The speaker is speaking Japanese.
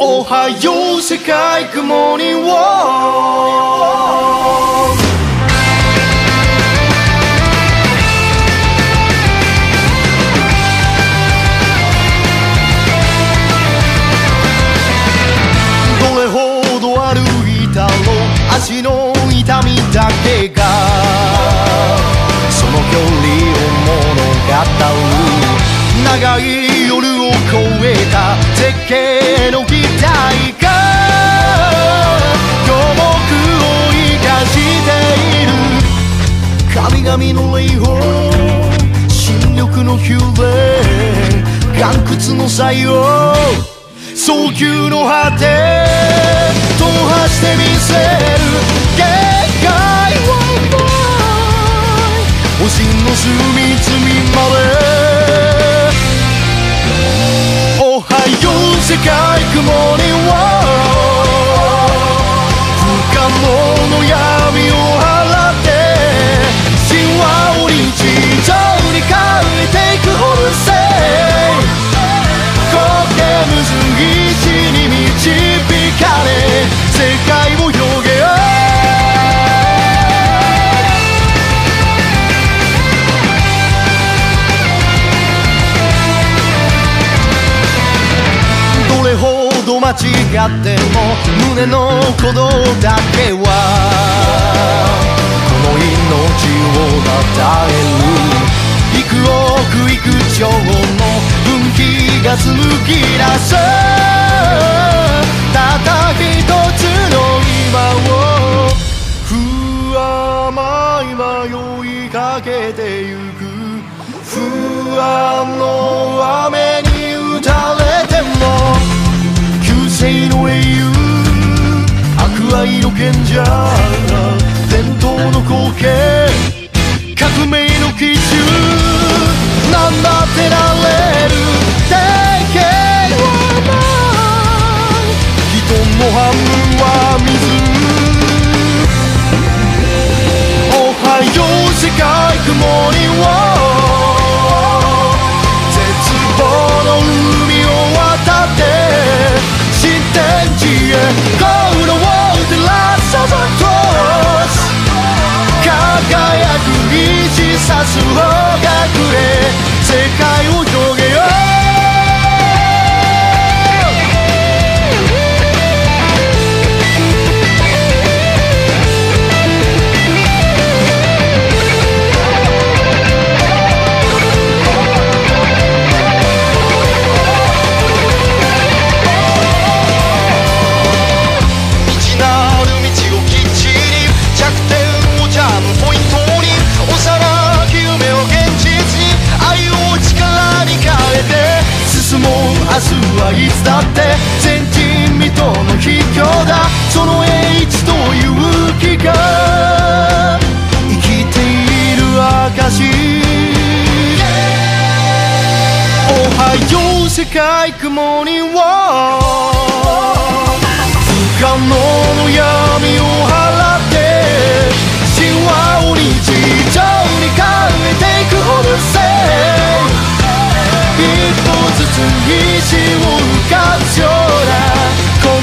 おはよう世界グモーニングウォーどれほど歩いたろう足の痛みだけがその距離を物語る。長い夜を越えた絶景の期々の霊峰新緑の宮殿岩窟の採用早急の果て踏破してみせる限界はない星の隅々までおはよう世界雲には。間違っても胸の鼓動だけはこの命をたたえる幾億幾兆の分岐が紡ぎ出すたった一つの今を不甘い迷いかけてゆく。愛の賢者伝統の光景。革命の基さす方 はいつだって前人未到の秘境だ。その栄一という気が生きている証おはよう世界雲には。不可能の闇 Unirse a con